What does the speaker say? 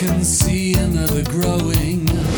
can see another growing.